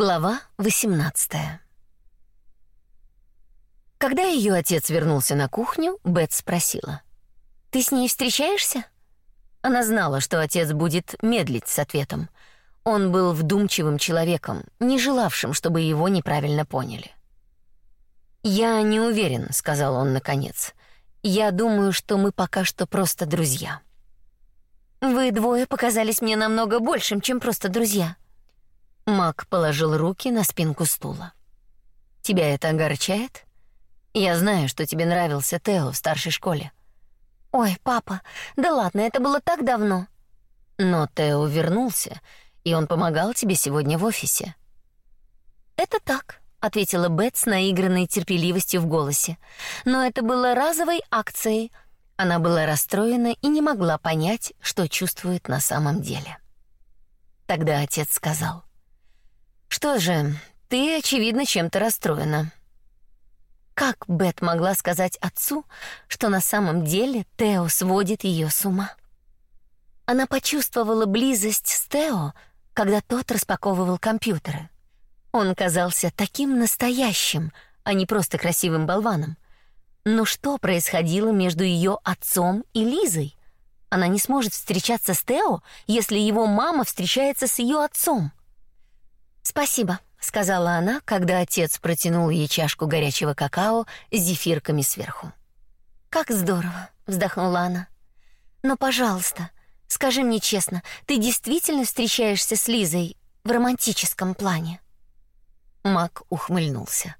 Глава 18. Когда ее отец вернулся на кухню, Бет спросила: "Ты с ней встречаешься?" Она знала, что отец будет медлить с ответом. Он был вдумчивым человеком, не желавшим, чтобы его неправильно поняли. "Я не уверен", сказал он наконец. "Я думаю, что мы пока что просто друзья". Вы двое показались мне намного большим, чем просто друзья. Мак положил руки на спинку стула. Тебя это огорчает? Я знаю, что тебе нравился Тео в старшей школе. Ой, папа, да ладно, это было так давно. Но Тео вернулся, и он помогал тебе сегодня в офисе. Это так, ответила Бет с наигранной терпеливостью в голосе. Но это было разовой акцией, она была расстроена и не могла понять, что чувствует на самом деле. Тогда отец сказал: "Что же, ты очевидно чем-то расстроена". Как Бет могла сказать отцу, что на самом деле Тео сводит ее с ума? Она почувствовала близость с Тео, когда тот распаковывал компьютеры. Он казался таким настоящим, а не просто красивым болваном. Но что происходило между ее отцом и Лизой? Она не сможет встречаться с Тео, если его мама встречается с ее отцом. Спасибо, сказала она, когда отец протянул ей чашку горячего какао с зефирками сверху. Как здорово, вздохнула она. Но, пожалуйста, скажи мне честно, ты действительно встречаешься с Лизой в романтическом плане? Мак ухмыльнулся.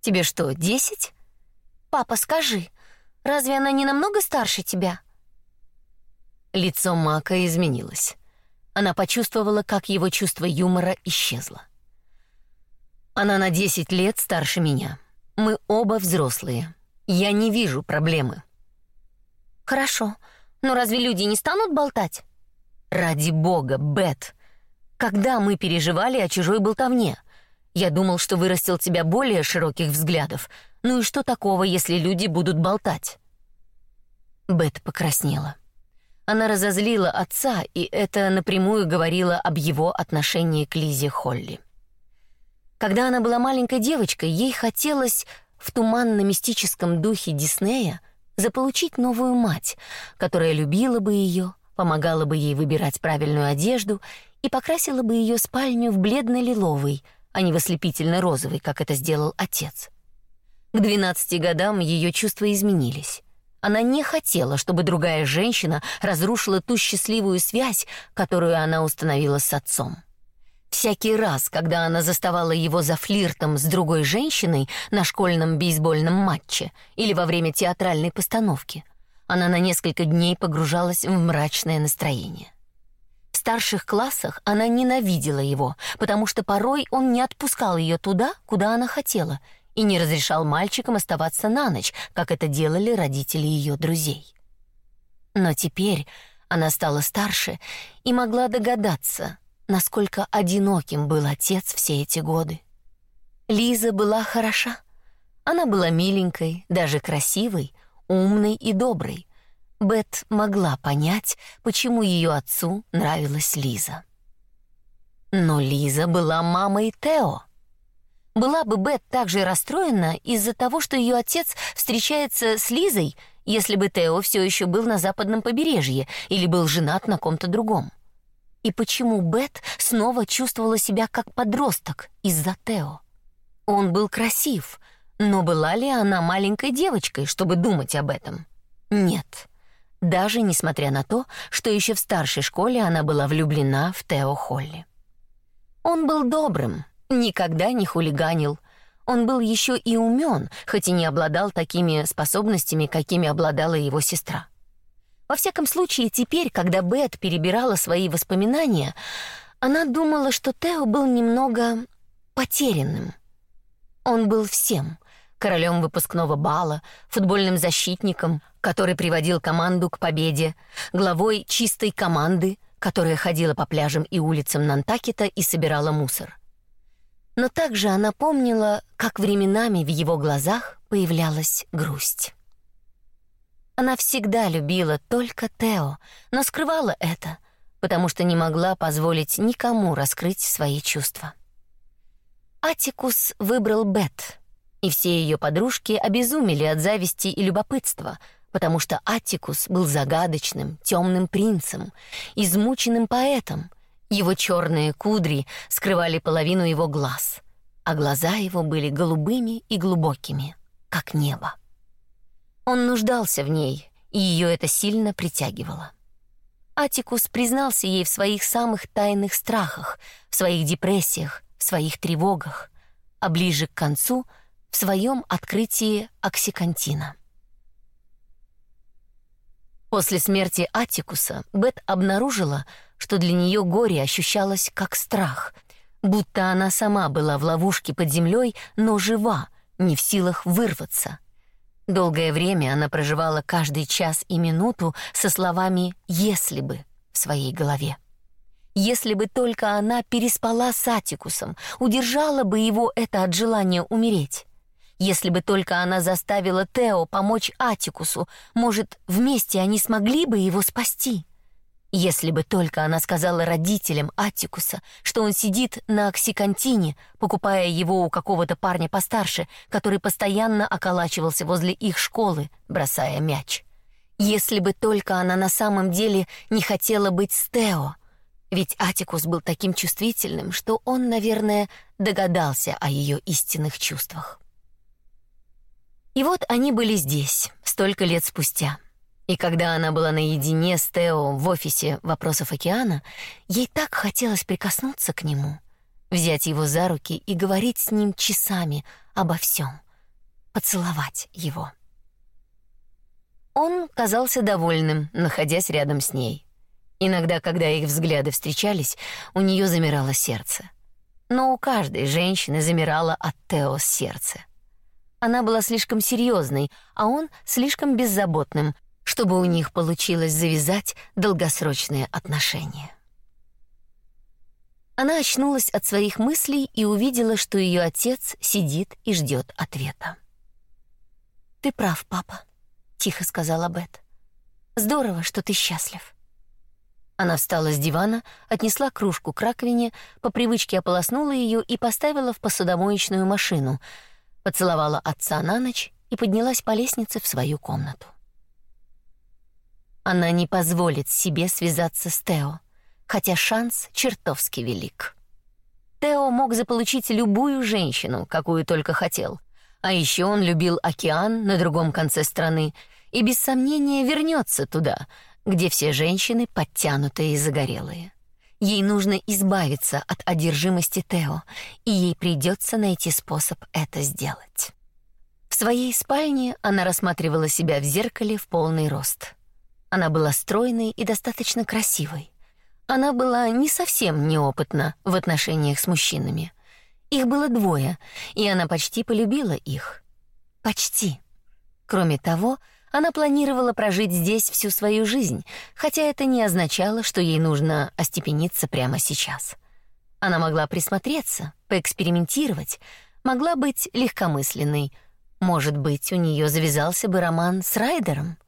Тебе что, десять? Папа, скажи, разве она не намного старше тебя? Лицо Мака изменилось. Она почувствовала, как его чувство юмора исчезло. Она на 10 лет старше меня. Мы оба взрослые. Я не вижу проблемы. Хорошо. Но разве люди не станут болтать? Ради бога, Бет. Когда мы переживали о чужой болтовне? Я думал, что вырастил тебя более широких взглядов, ну и что такого, если люди будут болтать? Бет покраснела. Она разозлила отца, и это напрямую говорило об его отношении к Лизе Холли. Когда она была маленькой девочкой, ей хотелось в туманно-мистическом духе Диснея заполучить новую мать, которая любила бы ее, помогала бы ей выбирать правильную одежду и покрасила бы ее спальню в бледно-лиловый, а не в ослепительно-розовый, как это сделал отец. К 12 годам ее чувства изменились. Она не хотела, чтобы другая женщина разрушила ту счастливую связь, которую она установила с отцом. Всякий раз, когда она заставала его за флиртом с другой женщиной на школьном бейсбольном матче или во время театральной постановки, она на несколько дней погружалась в мрачное настроение. В старших классах она ненавидела его, потому что порой он не отпускал ее туда, куда она хотела, и не разрешал мальчикам оставаться на ночь, как это делали родители ее друзей. Но теперь она стала старше и могла догадаться, насколько одиноким был отец все эти годы. Лиза была хороша. Она была миленькой, даже красивой, умной и доброй. Бет могла понять, почему ее отцу нравилась Лиза. Но Лиза была мамой Тео. Была бы Бет также расстроена из-за того, что ее отец встречается с Лизой, если бы Тео все еще был на западном побережье или был женат на ком-то другом. И почему Бет снова чувствовала себя как подросток из-за Тео? Он был красив, но была ли она маленькой девочкой, чтобы думать об этом? Нет. Даже несмотря на то, что еще в старшей школе она была влюблена в Тео Холли. Он был добрым, никогда не хулиганил. Он был еще и умен, хоть и не обладал такими способностями, какими обладала его сестра. Во всяком случае, теперь, когда Бет перебирала свои воспоминания, она думала, что Тео был немного потерянным. Он был всем: королем выпускного бала, футбольным защитником, который приводил команду к победе, главой чистой команды, которая ходила по пляжам и улицам Нантакета и собирала мусор но также она помнила, как временами в его глазах появлялась грусть. Она всегда любила только Тео, но скрывала это, потому что не могла позволить никому раскрыть свои чувства. Атикус выбрал Бет, и все ее подружки обезумели от зависти и любопытства, потому что Атикус был загадочным, темным принцем, измученным поэтом. Его черные кудри скрывали половину его глаз, а глаза его были голубыми и глубокими, как небо. Он нуждался в ней, и ее это сильно притягивало. Атикус признался ей в своих самых тайных страхах, в своих депрессиях, в своих тревогах, а ближе к концу — в своем открытии оксикантина. После смерти Атикуса Бет обнаружила, что для нее горе ощущалось как страх, будто она сама была в ловушке под землей, но жива, не в силах вырваться. Долгое время она проживала каждый час и минуту со словами «если бы» в своей голове. Если бы только она переспала с Атикусом, удержала бы его это от желания умереть. Если бы только она заставила Тео помочь Атикусу, может, вместе они смогли бы его спасти. Если бы только она сказала родителям Атикуса, что он сидит на оксикантине, покупая его у какого-то парня постарше, который постоянно околачивался возле их школы, бросая мяч. Если бы только она на самом деле не хотела быть с Тео, ведь Атикус был таким чувствительным, что он, наверное, догадался о ее истинных чувствах. И вот они были здесь, столько лет спустя. И когда она была наедине с Тео в офисе вопросов океана, ей так хотелось прикоснуться к нему, взять его за руки и говорить с ним часами обо всем, поцеловать его. Он казался довольным, находясь рядом с ней. Иногда, когда их взгляды встречались, у нее замирало сердце. Но у каждой женщины замирало от Тео сердце. Она была слишком серьезной, а он слишком беззаботным, чтобы у них получилось завязать долгосрочные отношения. Она очнулась от своих мыслей и увидела, что ее отец сидит и ждет ответа. Ты прав, папа, тихо сказала Бет. Здорово, что ты счастлив. Она встала с дивана, отнесла кружку к раковине, по привычке ополоснула ее и поставила в посудомоечную машину — поцеловала отца на ночь и поднялась по лестнице в свою комнату. Она не позволит себе связаться с Тео, хотя шанс чертовски велик. Тео мог заполучить любую женщину, какую только хотел. А еще он любил океан на другом конце страны и без сомнения вернется туда, где все женщины подтянутые и загорелые. Ей нужно избавиться от одержимости Тео, и ей придется найти способ это сделать. В своей спальне она рассматривала себя в зеркале в полный рост. Она была стройной и достаточно красивой. Она была не совсем неопытна в отношениях с мужчинами. Их было двое, и она почти полюбила их. Почти. Кроме того, она планировала прожить здесь всю свою жизнь, хотя это не означало, что ей нужно остепениться прямо сейчас. Она могла присмотреться, поэкспериментировать, могла быть легкомысленной. Может быть, у нее завязался бы роман с Райдером.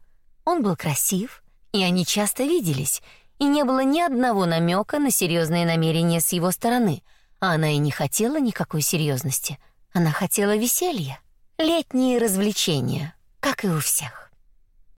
Он был красив, и они часто виделись, и не было ни одного намека на серьезные намерения с его стороны, а она и не хотела никакой серьезности. Она хотела веселья, летние развлечения, как и у всех.